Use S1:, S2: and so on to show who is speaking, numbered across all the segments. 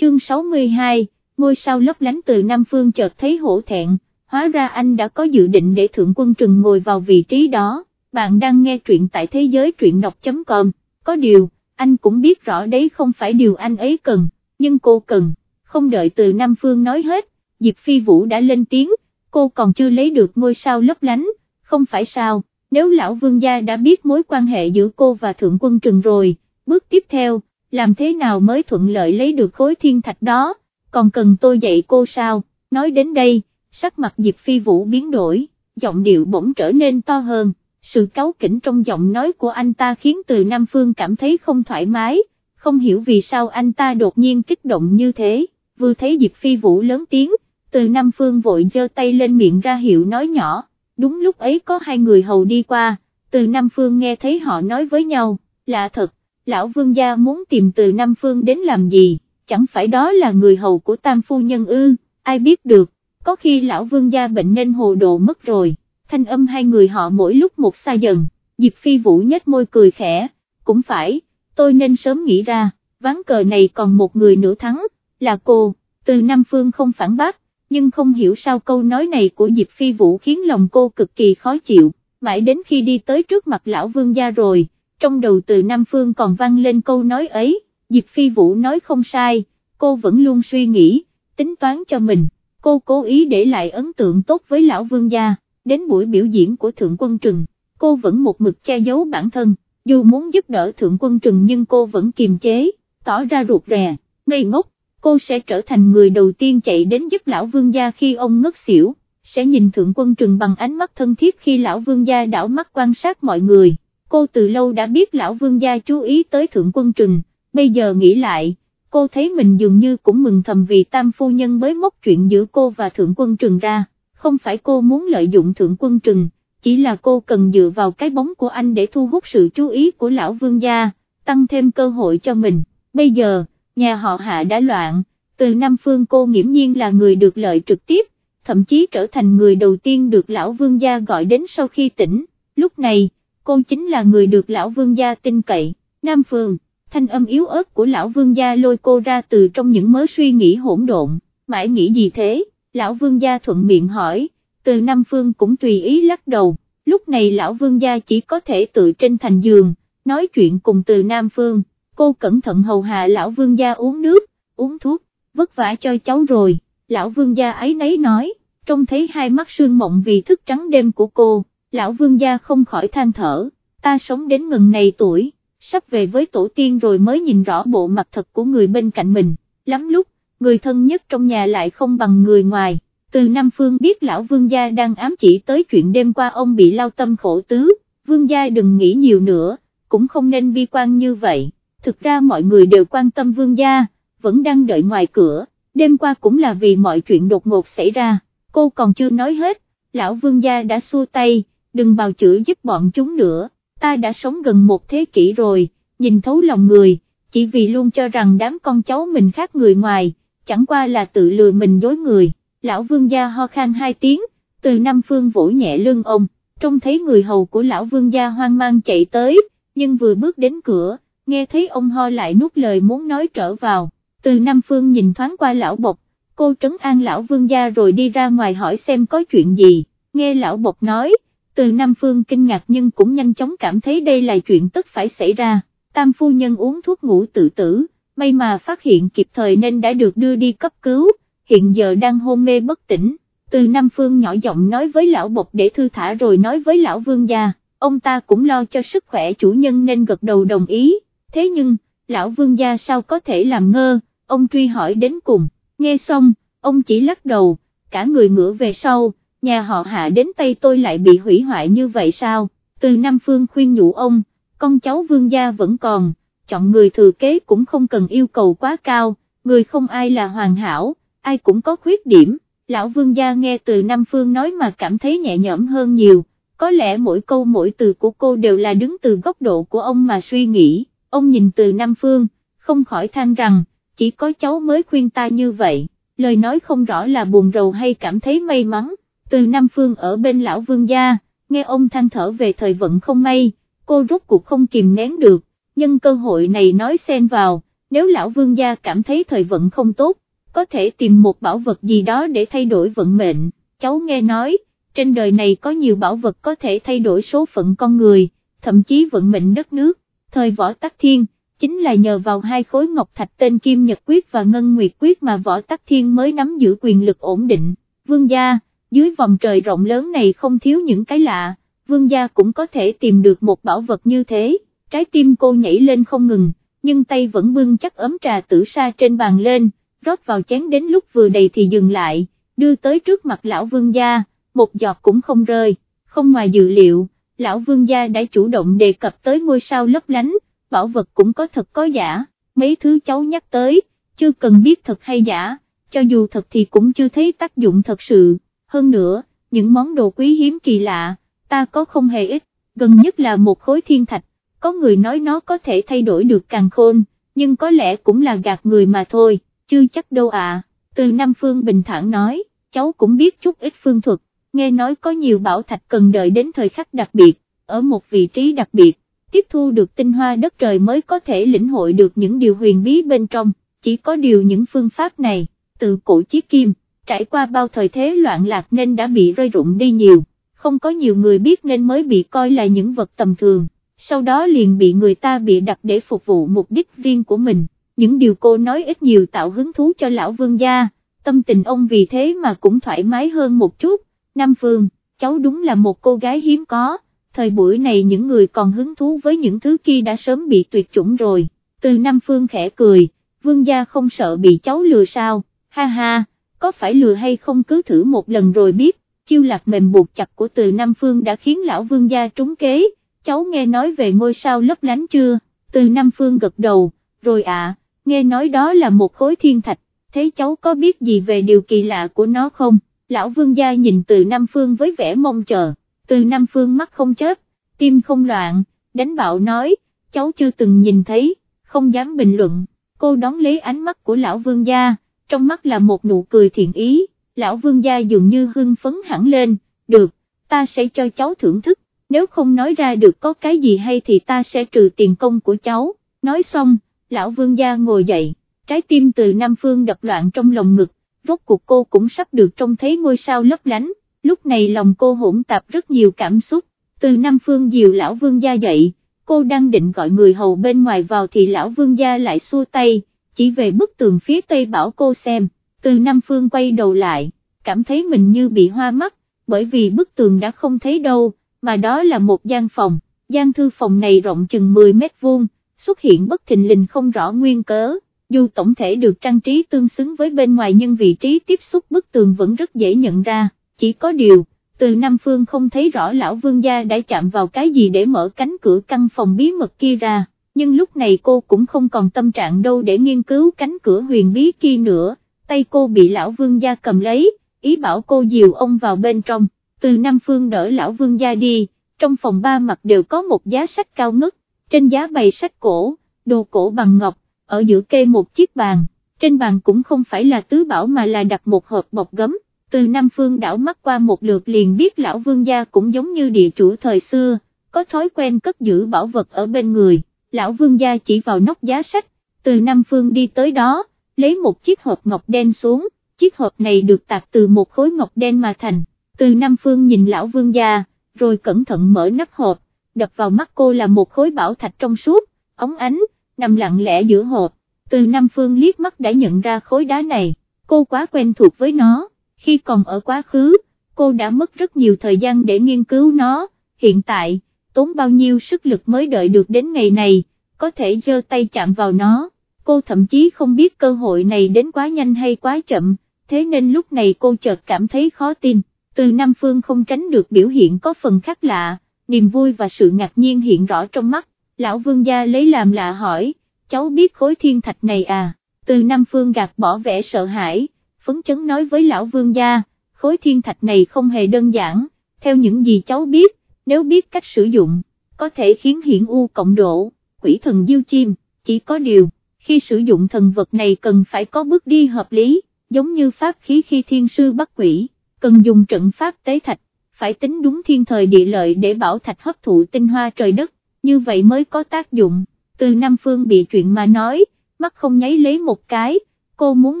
S1: chương 62, ngôi sao lấp lánh từ Nam Phương chợt thấy hổ thẹn, hóa ra anh đã có dự định để Thượng Quân Trừng ngồi vào vị trí đó, bạn đang nghe truyện tại thế giới truyện đọc.com, có điều, anh cũng biết rõ đấy không phải điều anh ấy cần, nhưng cô cần, không đợi từ Nam Phương nói hết, Diệp Phi Vũ đã lên tiếng, cô còn chưa lấy được ngôi sao lấp lánh, không phải sao, nếu lão vương gia đã biết mối quan hệ giữa cô và Thượng Quân Trừng rồi, bước tiếp theo, làm thế nào mới thuận lợi lấy được khối thiên thạch đó, còn cần tôi dạy cô sao, nói đến đây, sắc mặt Diệp Phi Vũ biến đổi, giọng điệu bỗng trở nên to hơn, sự cáu kỉnh trong giọng nói của anh ta khiến từ Nam Phương cảm thấy không thoải mái, không hiểu vì sao anh ta đột nhiên kích động như thế, vừa thấy Diệp Phi Vũ lớn tiếng, từ Nam Phương vội giơ tay lên miệng ra hiệu nói nhỏ, đúng lúc ấy có hai người hầu đi qua, từ Nam Phương nghe thấy họ nói với nhau, lạ thật, lão vương gia muốn tìm từ Nam Phương đến làm gì, chẳng phải đó là người hầu của tam phu nhân ư, ai biết được, có khi lão vương gia bệnh nên hồ đồ mất rồi, thanh âm hai người họ mỗi lúc một xa dần, Diệp Phi Vũ nhếch môi cười khẽ, cũng phải, tôi nên sớm nghĩ ra, ván cờ này còn một người nữa thắng, là cô, từ Nam Phương không phản bác, nhưng không hiểu sao câu nói này của Diệp Phi Vũ khiến lòng cô cực kỳ khó chịu, mãi đến khi đi tới trước mặt lão vương gia rồi, trong đầu từ Nam Phương còn vang lên câu nói ấy, Diệp Phi Vũ nói không sai, cô vẫn luôn suy nghĩ, tính toán cho mình, cô cố ý để lại ấn tượng tốt với lão vương gia, đến buổi biểu diễn của Thượng Quân Trừng, cô vẫn một mực che giấu bản thân, dù muốn giúp đỡ Thượng Quân Trừng nhưng cô vẫn kiềm chế, tỏ ra ruột rè, ngây ngốc, cô sẽ trở thành người đầu tiên chạy đến giúp lão vương gia khi ông ngất xỉu, sẽ nhìn Thượng Quân Trừng bằng ánh mắt thân thiết khi lão vương gia đảo mắt quan sát mọi người cô từ lâu đã biết lão vương gia chú ý tới thượng quân trừng, bây giờ nghĩ lại, cô thấy mình dường như cũng mừng thầm vì tam phu nhân mới móc chuyện giữa cô và thượng quân trừng ra, không phải cô muốn lợi dụng thượng quân trừng, chỉ là cô cần dựa vào cái bóng của anh để thu hút sự chú ý của lão vương gia, tăng thêm cơ hội cho mình, bây giờ, nhà họ hạ đã loạn, từ Nam Phương cô nghiễm nhiên là người được lợi trực tiếp, thậm chí trở thành người đầu tiên được lão vương gia gọi đến sau khi tỉnh, lúc này, cô chính là người được lão vương gia tin cậy, Nam Phương, thanh âm yếu ớt của lão vương gia lôi cô ra từ trong những mớ suy nghĩ hỗn độn, mãi nghĩ gì thế, lão vương gia thuận miệng hỏi, từ Nam Phương cũng tùy ý lắc đầu, lúc này lão vương gia chỉ có thể tự trên thành giường, nói chuyện cùng từ Nam Phương, cô cẩn thận hầu hạ lão vương gia uống nước, uống thuốc, vất vả cho cháu rồi, lão vương gia ấy nấy nói, trông thấy hai mắt sương mộng vì thức trắng đêm của cô, lão vương gia không khỏi than thở, ta sống đến ngần này tuổi, sắp về với tổ tiên rồi mới nhìn rõ bộ mặt thật của người bên cạnh mình, lắm lúc, người thân nhất trong nhà lại không bằng người ngoài, từ Nam Phương biết lão vương gia đang ám chỉ tới chuyện đêm qua ông bị lao tâm khổ tứ, vương gia đừng nghĩ nhiều nữa, cũng không nên bi quan như vậy, thực ra mọi người đều quan tâm vương gia, vẫn đang đợi ngoài cửa, đêm qua cũng là vì mọi chuyện đột ngột xảy ra, cô còn chưa nói hết, lão vương gia đã xua tay, đừng bào chữa giúp bọn chúng nữa, ta đã sống gần một thế kỷ rồi, nhìn thấu lòng người, chỉ vì luôn cho rằng đám con cháu mình khác người ngoài, chẳng qua là tự lừa mình dối người, lão vương gia ho khan hai tiếng, từ Nam Phương vỗ nhẹ lưng ông, trông thấy người hầu của lão vương gia hoang mang chạy tới, nhưng vừa bước đến cửa, nghe thấy ông ho lại nuốt lời muốn nói trở vào, từ Nam Phương nhìn thoáng qua lão bộc, cô trấn an lão vương gia rồi đi ra ngoài hỏi xem có chuyện gì, nghe lão bộc nói, từ Nam Phương kinh ngạc nhưng cũng nhanh chóng cảm thấy đây là chuyện tất phải xảy ra, tam phu nhân uống thuốc ngủ tự tử, may mà phát hiện kịp thời nên đã được đưa đi cấp cứu, hiện giờ đang hôn mê bất tỉnh, từ Nam Phương nhỏ giọng nói với lão bộc để thư thả rồi nói với lão vương gia, ông ta cũng lo cho sức khỏe chủ nhân nên gật đầu đồng ý, thế nhưng, lão vương gia sao có thể làm ngơ, ông truy hỏi đến cùng, nghe xong, ông chỉ lắc đầu, cả người ngửa về sau, nhà họ hạ đến tay tôi lại bị hủy hoại như vậy sao, từ Nam Phương khuyên nhủ ông, con cháu vương gia vẫn còn, chọn người thừa kế cũng không cần yêu cầu quá cao, người không ai là hoàn hảo, ai cũng có khuyết điểm, lão vương gia nghe từ Nam Phương nói mà cảm thấy nhẹ nhõm hơn nhiều, có lẽ mỗi câu mỗi từ của cô đều là đứng từ góc độ của ông mà suy nghĩ, ông nhìn từ Nam Phương, không khỏi than rằng, chỉ có cháu mới khuyên ta như vậy, lời nói không rõ là buồn rầu hay cảm thấy may mắn từ Nam Phương ở bên lão vương gia, nghe ông than thở về thời vận không may, cô rốt cuộc không kìm nén được, nhưng cơ hội này nói xen vào, nếu lão vương gia cảm thấy thời vận không tốt, có thể tìm một bảo vật gì đó để thay đổi vận mệnh, cháu nghe nói, trên đời này có nhiều bảo vật có thể thay đổi số phận con người, thậm chí vận mệnh đất nước, thời võ tắc thiên, chính là nhờ vào hai khối ngọc thạch tên Kim Nhật Quyết và Ngân Nguyệt Quyết mà võ tắc thiên mới nắm giữ quyền lực ổn định, vương gia, dưới vòng trời rộng lớn này không thiếu những cái lạ, vương gia cũng có thể tìm được một bảo vật như thế, trái tim cô nhảy lên không ngừng, nhưng tay vẫn bưng chắc ấm trà tử sa trên bàn lên, rót vào chén đến lúc vừa đầy thì dừng lại, đưa tới trước mặt lão vương gia, một giọt cũng không rơi, không ngoài dự liệu, lão vương gia đã chủ động đề cập tới ngôi sao lấp lánh, bảo vật cũng có thật có giả, mấy thứ cháu nhắc tới, chưa cần biết thật hay giả, cho dù thật thì cũng chưa thấy tác dụng thật sự, hơn nữa, những món đồ quý hiếm kỳ lạ, ta có không hề ít, gần nhất là một khối thiên thạch, có người nói nó có thể thay đổi được càng khôn, nhưng có lẽ cũng là gạt người mà thôi, chưa chắc đâu à, từ Nam Phương bình thản nói, cháu cũng biết chút ít phương thuật, nghe nói có nhiều bảo thạch cần đợi đến thời khắc đặc biệt, ở một vị trí đặc biệt, tiếp thu được tinh hoa đất trời mới có thể lĩnh hội được những điều huyền bí bên trong, chỉ có điều những phương pháp này, từ cổ chiếc kim, trải qua bao thời thế loạn lạc nên đã bị rơi rụng đi nhiều, không có nhiều người biết nên mới bị coi là những vật tầm thường, sau đó liền bị người ta bị đặt để phục vụ mục đích riêng của mình, những điều cô nói ít nhiều tạo hứng thú cho lão vương gia, tâm tình ông vì thế mà cũng thoải mái hơn một chút, Nam Phương, cháu đúng là một cô gái hiếm có, thời buổi này những người còn hứng thú với những thứ kia đã sớm bị tuyệt chủng rồi, từ Nam Phương khẽ cười, vương gia không sợ bị cháu lừa sao, ha ha, có phải lừa hay không cứ thử một lần rồi biết, chiêu lạc mềm buộc chặt của từ Nam Phương đã khiến lão vương gia trúng kế, cháu nghe nói về ngôi sao lấp lánh chưa, từ Nam Phương gật đầu, rồi à, nghe nói đó là một khối thiên thạch, thế cháu có biết gì về điều kỳ lạ của nó không? lão vương gia nhìn từ Nam Phương với vẻ mong chờ, từ Nam Phương mắt không chớp, tim không loạn, đánh bạo nói, cháu chưa từng nhìn thấy, không dám bình luận, cô đón lấy ánh mắt của lão vương gia, trong mắt là một nụ cười thiện ý, lão vương gia dường như hưng phấn hẳn lên, được, ta sẽ cho cháu thưởng thức, nếu không nói ra được có cái gì hay thì ta sẽ trừ tiền công của cháu, nói xong, lão vương gia ngồi dậy, trái tim từ Nam Phương đập loạn trong lòng ngực, rốt cuộc cô cũng sắp được trông thấy ngôi sao lấp lánh, lúc này lòng cô hỗn tạp rất nhiều cảm xúc, từ Nam Phương dìu lão vương gia dậy, cô đang định gọi người hầu bên ngoài vào thì lão vương gia lại xua tay, chỉ về bức tường phía tây bảo cô xem, từ Nam Phương quay đầu lại, cảm thấy mình như bị hoa mắt, bởi vì bức tường đã không thấy đâu, mà đó là một gian phòng, gian thư phòng này rộng chừng 10 mét vuông, xuất hiện bất thình lình không rõ nguyên cớ dù tổng thể được trang trí tương xứng với bên ngoài nhưng vị trí tiếp xúc bức tường vẫn rất dễ nhận ra, chỉ có điều, từ Nam Phương không thấy rõ lão vương gia đã chạm vào cái gì để mở cánh cửa căn phòng bí mật kia ra, nhưng lúc này cô cũng không còn tâm trạng đâu để nghiên cứu cánh cửa huyền bí kia nữa, tay cô bị lão vương gia cầm lấy, ý bảo cô dìu ông vào bên trong, từ Nam Phương đỡ lão vương gia đi, trong phòng ba mặt đều có một giá sách cao ngất, trên giá bày sách cổ, đồ cổ bằng ngọc, ở giữa kê một chiếc bàn, trên bàn cũng không phải là tứ bảo mà là đặt một hộp bọc gấm, từ Nam Phương đảo mắt qua một lượt liền biết lão vương gia cũng giống như địa chủ thời xưa, có thói quen cất giữ bảo vật ở bên người, lão vương gia chỉ vào nóc giá sách, từ Nam Phương đi tới đó, lấy một chiếc hộp ngọc đen xuống, chiếc hộp này được tạc từ một khối ngọc đen mà thành, từ Nam Phương nhìn lão vương gia, rồi cẩn thận mở nắp hộp, đập vào mắt cô là một khối bảo thạch trong suốt, ống ánh, nằm lặng lẽ giữa hộp, từ Nam Phương liếc mắt đã nhận ra khối đá này, cô quá quen thuộc với nó, khi còn ở quá khứ, cô đã mất rất nhiều thời gian để nghiên cứu nó, hiện tại, tốn bao nhiêu sức lực mới đợi được đến ngày này, có thể giơ tay chạm vào nó, cô thậm chí không biết cơ hội này đến quá nhanh hay quá chậm, thế nên lúc này cô chợt cảm thấy khó tin, từ Nam Phương không tránh được biểu hiện có phần khác lạ, niềm vui và sự ngạc nhiên hiện rõ trong mắt, lão vương gia lấy làm lạ hỏi, cháu biết khối thiên thạch này à, từ Nam Phương gạt bỏ vẻ sợ hãi, phấn chấn nói với lão vương gia, khối thiên thạch này không hề đơn giản, theo những gì cháu biết, nếu biết cách sử dụng, có thể khiến hiển u cộng độ, quỷ thần diêu chim, chỉ có điều, khi sử dụng thần vật này cần phải có bước đi hợp lý, giống như pháp khí khi thiên sư bắt quỷ, cần dùng trận pháp tế thạch, phải tính đúng thiên thời địa lợi để bảo thạch hấp thụ tinh hoa trời đất, như vậy mới có tác dụng, từ Nam Phương bị chuyện mà nói, mắt không nháy lấy một cái, cô muốn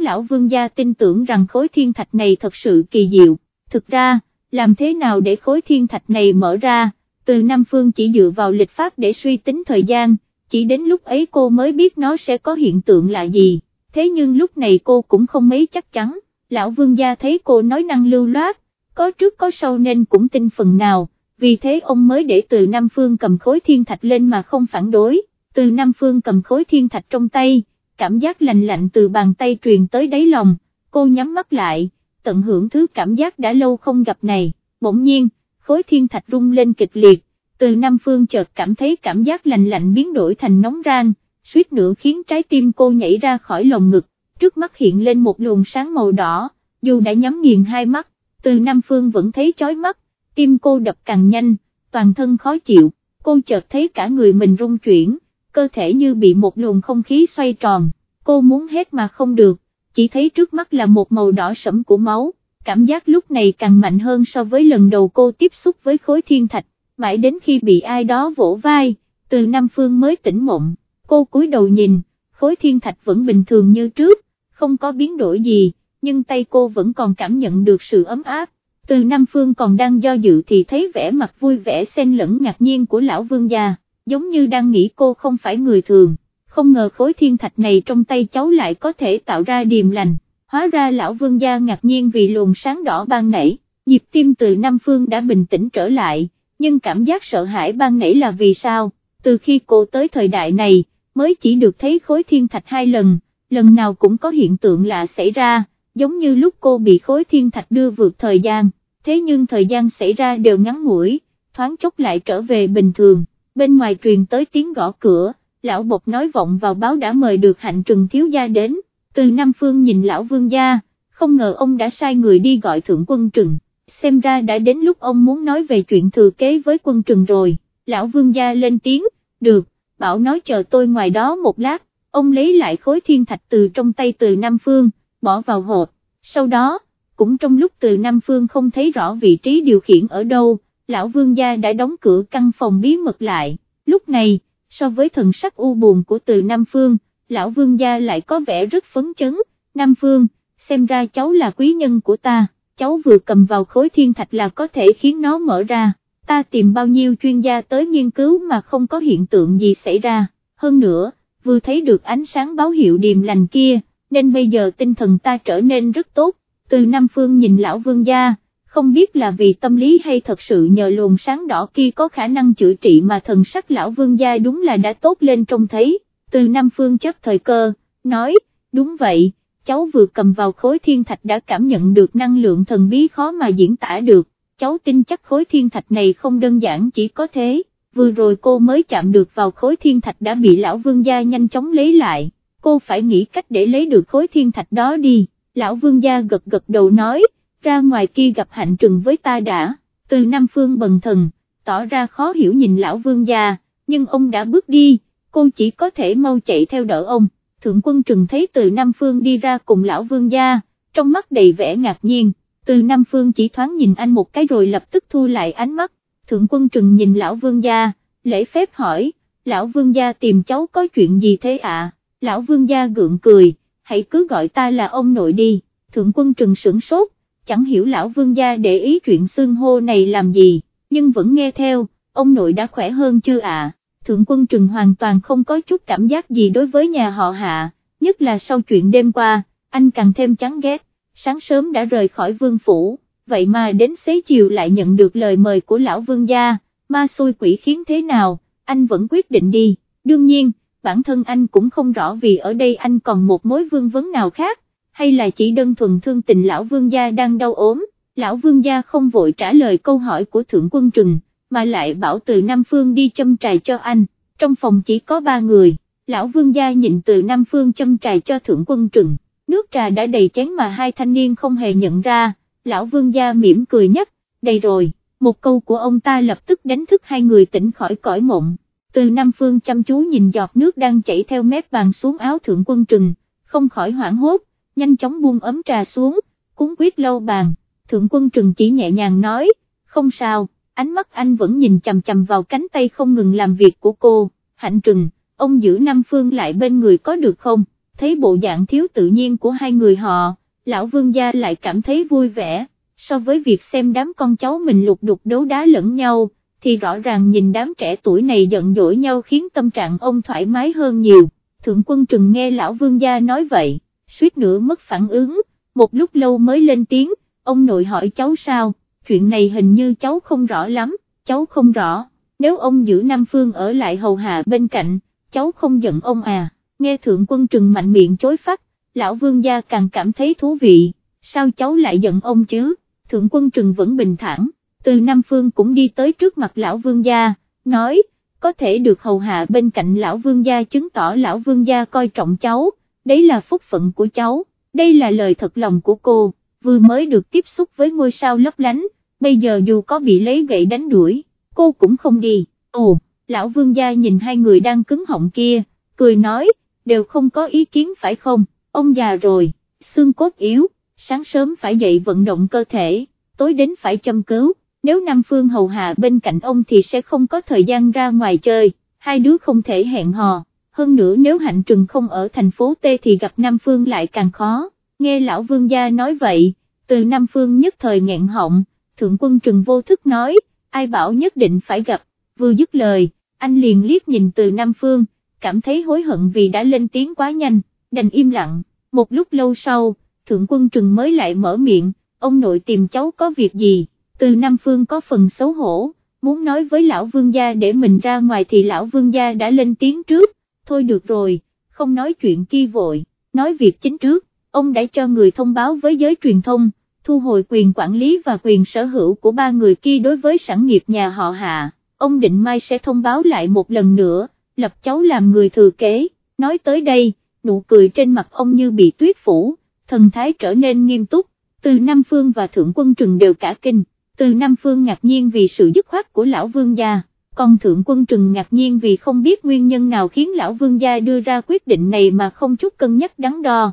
S1: lão vương gia tin tưởng rằng khối thiên thạch này thật sự kỳ diệu, thực ra, làm thế nào để khối thiên thạch này mở ra, từ Nam Phương chỉ dựa vào lịch pháp để suy tính thời gian, chỉ đến lúc ấy cô mới biết nó sẽ có hiện tượng là gì, thế nhưng lúc này cô cũng không mấy chắc chắn, lão vương gia thấy cô nói năng lưu loát, có trước có sau nên cũng tin phần nào, vì thế ông mới để từ Nam Phương cầm khối thiên thạch lên mà không phản đối, từ Nam Phương cầm khối thiên thạch trong tay, cảm giác lạnh lạnh từ bàn tay truyền tới đáy lòng, cô nhắm mắt lại, tận hưởng thứ cảm giác đã lâu không gặp này, bỗng nhiên, khối thiên thạch rung lên kịch liệt, từ Nam Phương chợt cảm thấy cảm giác lạnh lạnh biến đổi thành nóng ran, suýt nữa khiến trái tim cô nhảy ra khỏi lồng ngực, trước mắt hiện lên một luồng sáng màu đỏ, dù đã nhắm nghiền hai mắt, từ Nam Phương vẫn thấy chói mắt, tim cô đập càng nhanh, toàn thân khó chịu, cô chợt thấy cả người mình rung chuyển, cơ thể như bị một luồng không khí xoay tròn, cô muốn hết mà không được, chỉ thấy trước mắt là một màu đỏ sẫm của máu, cảm giác lúc này càng mạnh hơn so với lần đầu cô tiếp xúc với khối thiên thạch, mãi đến khi bị ai đó vỗ vai, từ Nam Phương mới tỉnh mộng, cô cúi đầu nhìn, khối thiên thạch vẫn bình thường như trước, không có biến đổi gì, nhưng tay cô vẫn còn cảm nhận được sự ấm áp, từ Nam Phương còn đang do dự thì thấy vẻ mặt vui vẻ xen lẫn ngạc nhiên của lão vương gia, giống như đang nghĩ cô không phải người thường, không ngờ khối thiên thạch này trong tay cháu lại có thể tạo ra điềm lành, hóa ra lão vương gia ngạc nhiên vì luồng sáng đỏ ban nảy, nhịp tim từ Nam Phương đã bình tĩnh trở lại, nhưng cảm giác sợ hãi ban nảy là vì sao, từ khi cô tới thời đại này, mới chỉ được thấy khối thiên thạch hai lần, lần nào cũng có hiện tượng lạ xảy ra, giống như lúc cô bị khối thiên thạch đưa vượt thời gian, thế nhưng thời gian xảy ra đều ngắn ngủi, thoáng chốc lại trở về bình thường, bên ngoài truyền tới tiếng gõ cửa, lão bột nói vọng vào báo đã mời được hạnh trừng thiếu gia đến, từ Nam Phương nhìn lão vương gia, không ngờ ông đã sai người đi gọi thượng quân trừng, xem ra đã đến lúc ông muốn nói về chuyện thừa kế với quân trừng rồi, lão vương gia lên tiếng, được, bảo nói chờ tôi ngoài đó một lát, ông lấy lại khối thiên thạch từ trong tay từ Nam Phương, bỏ vào hộp, sau đó, cũng trong lúc từ Nam Phương không thấy rõ vị trí điều khiển ở đâu, lão vương gia đã đóng cửa căn phòng bí mật lại, lúc này, so với thần sắc u buồn của từ Nam Phương, lão vương gia lại có vẻ rất phấn chấn, Nam Phương, xem ra cháu là quý nhân của ta, cháu vừa cầm vào khối thiên thạch là có thể khiến nó mở ra, ta tìm bao nhiêu chuyên gia tới nghiên cứu mà không có hiện tượng gì xảy ra, hơn nữa, vừa thấy được ánh sáng báo hiệu điềm lành kia, nên bây giờ tinh thần ta trở nên rất tốt, từ Nam Phương nhìn lão vương gia, không biết là vì tâm lý hay thật sự nhờ luồng sáng đỏ kia có khả năng chữa trị mà thần sắc lão vương gia đúng là đã tốt lên trông thấy, từ Nam Phương chấp thời cơ, nói, đúng vậy, cháu vừa cầm vào khối thiên thạch đã cảm nhận được năng lượng thần bí khó mà diễn tả được, cháu tin chắc khối thiên thạch này không đơn giản chỉ có thế, vừa rồi cô mới chạm được vào khối thiên thạch đã bị lão vương gia nhanh chóng lấy lại, cô phải nghĩ cách để lấy được khối thiên thạch đó đi, lão vương gia gật gật đầu nói, ra ngoài kia gặp hạnh trừng với ta đã, từ Nam Phương bần thần, tỏ ra khó hiểu nhìn lão vương gia, nhưng ông đã bước đi, cô chỉ có thể mau chạy theo đỡ ông, thượng quân trừng thấy từ Nam Phương đi ra cùng lão vương gia, trong mắt đầy vẻ ngạc nhiên, từ Nam Phương chỉ thoáng nhìn anh một cái rồi lập tức thu lại ánh mắt, thượng quân trừng nhìn lão vương gia, lễ phép hỏi, lão vương gia tìm cháu có chuyện gì thế ạ, à? lão vương gia gượng cười, hãy cứ gọi ta là ông nội đi, thượng quân trừng sửng sốt, chẳng hiểu lão vương gia để ý chuyện xương hô này làm gì, nhưng vẫn nghe theo, ông nội đã khỏe hơn chưa ạ, thượng quân trừng hoàn toàn không có chút cảm giác gì đối với nhà họ hạ, nhất là sau chuyện đêm qua, anh càng thêm chán ghét, sáng sớm đã rời khỏi vương phủ, vậy mà đến xế chiều lại nhận được lời mời của lão vương gia, ma xui quỷ khiến thế nào, anh vẫn quyết định đi, đương nhiên, bản thân anh cũng không rõ vì ở đây anh còn một mối vương vấn nào khác, hay là chỉ đơn thuần thương tình lão vương gia đang đau ốm, lão vương gia không vội trả lời câu hỏi của thượng quân trừng, mà lại bảo từ Nam Phương đi châm trài cho anh, trong phòng chỉ có ba người, lão vương gia nhìn từ Nam Phương châm trài cho thượng quân trừng, nước trà đã đầy chén mà hai thanh niên không hề nhận ra, lão vương gia mỉm cười nhắc, đầy rồi, một câu của ông ta lập tức đánh thức hai người tỉnh khỏi cõi mộng, từ Nam Phương chăm chú nhìn giọt nước đang chảy theo mép bàn xuống áo thượng quân trừng, không khỏi hoảng hốt, nhanh chóng buông ấm trà xuống, cúng quyết lâu bàn, thượng quân trừng chỉ nhẹ nhàng nói, không sao, ánh mắt anh vẫn nhìn chầm chầm vào cánh tay không ngừng làm việc của cô, hạnh trừng, ông giữ Nam Phương lại bên người có được không, thấy bộ dạng thiếu tự nhiên của hai người họ, lão vương gia lại cảm thấy vui vẻ, so với việc xem đám con cháu mình lục đục đấu đá lẫn nhau, thì rõ ràng nhìn đám trẻ tuổi này giận dỗi nhau khiến tâm trạng ông thoải mái hơn nhiều, thượng quân trừng nghe lão vương gia nói vậy, suýt nữa mất phản ứng, một lúc lâu mới lên tiếng, ông nội hỏi cháu sao, chuyện này hình như cháu không rõ lắm, cháu không rõ, nếu ông giữ Nam Phương ở lại hầu hạ bên cạnh, cháu không giận ông à, nghe thượng quân trừng mạnh miệng chối phát, lão vương gia càng cảm thấy thú vị, sao cháu lại giận ông chứ, thượng quân trừng vẫn bình thản, từ Nam Phương cũng đi tới trước mặt lão vương gia, nói, có thể được hầu hạ bên cạnh lão vương gia chứng tỏ lão vương gia coi trọng cháu, đấy là phúc phận của cháu, đây là lời thật lòng của cô, vừa mới được tiếp xúc với ngôi sao lấp lánh, bây giờ dù có bị lấy gậy đánh đuổi, cô cũng không đi, ồ, lão vương gia nhìn hai người đang cứng họng kia, cười nói, đều không có ý kiến phải không, ông già rồi, xương cốt yếu, sáng sớm phải dậy vận động cơ thể, tối đến phải châm cứu, nếu Nam Phương hầu hạ bên cạnh ông thì sẽ không có thời gian ra ngoài chơi, hai đứa không thể hẹn hò, hơn nữa nếu hạnh trừng không ở thành phố T thì gặp Nam Phương lại càng khó, nghe lão vương gia nói vậy, từ Nam Phương nhất thời nghẹn họng, thượng quân trừng vô thức nói, ai bảo nhất định phải gặp, vừa dứt lời, anh liền liếc nhìn từ Nam Phương, cảm thấy hối hận vì đã lên tiếng quá nhanh, đành im lặng, một lúc lâu sau, thượng quân trừng mới lại mở miệng, ông nội tìm cháu có việc gì, từ Nam Phương có phần xấu hổ, muốn nói với lão vương gia để mình ra ngoài thì lão vương gia đã lên tiếng trước, thôi được rồi, không nói chuyện kia vội, nói việc chính trước, ông đã cho người thông báo với giới truyền thông, thu hồi quyền quản lý và quyền sở hữu của ba người kia đối với sản nghiệp nhà họ Hạ, ông định mai sẽ thông báo lại một lần nữa, lập cháu làm người thừa kế, nói tới đây, nụ cười trên mặt ông như bị tuyết phủ, thần thái trở nên nghiêm túc, từ Nam Phương và Thượng Quân Trừng đều cả kinh, từ Nam Phương ngạc nhiên vì sự dứt khoát của lão vương gia, còn Thượng Quân Trừng ngạc nhiên vì không biết nguyên nhân nào khiến lão vương gia đưa ra quyết định này mà không chút cân nhắc đắn đo.